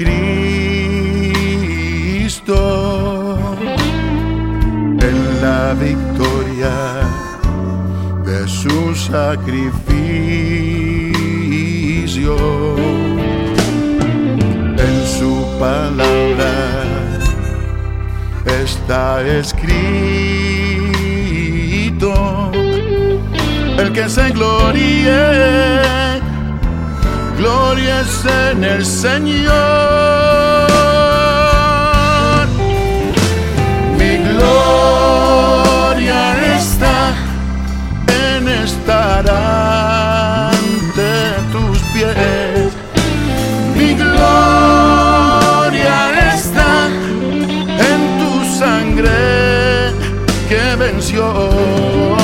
Cristo, en la victoria de su sacrificio, en su palabra está escrito, el que se gloríe gloria es en el Señor. Mi gloria está en estar ante tus pies. Mi gloria está en tu sangre que venció.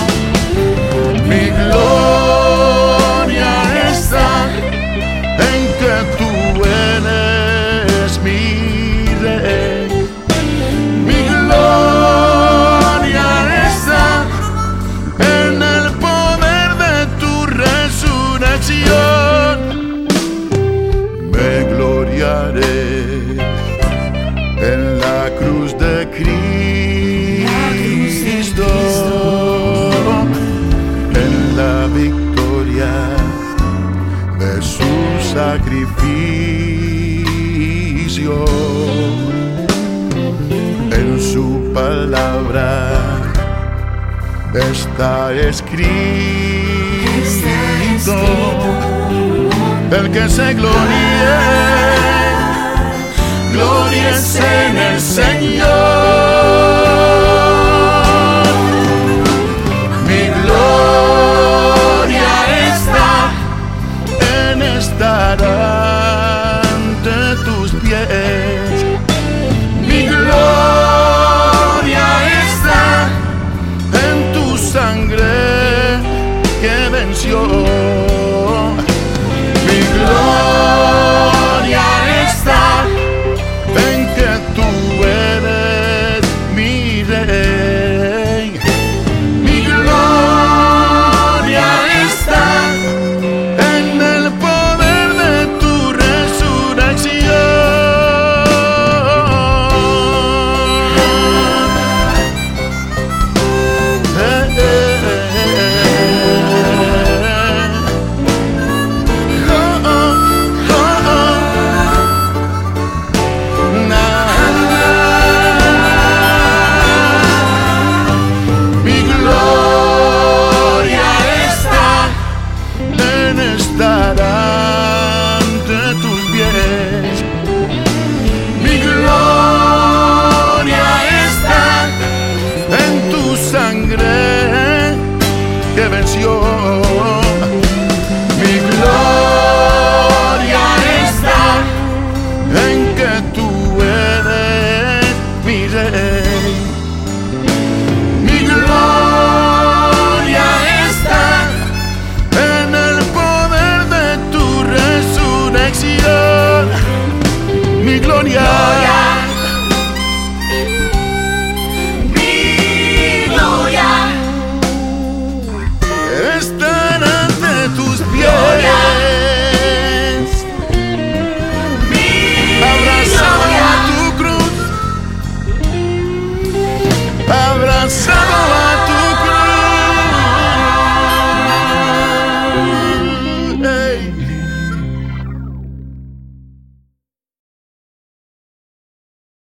Cruz de Cristo, en la victoria de su sacrificio. En su palabra está escrito, el que se gloríe, gloria es en el Señor. Mi gloria está en estar ante tus pies. Mi gloria está en tu sangre que venció. mi gloria.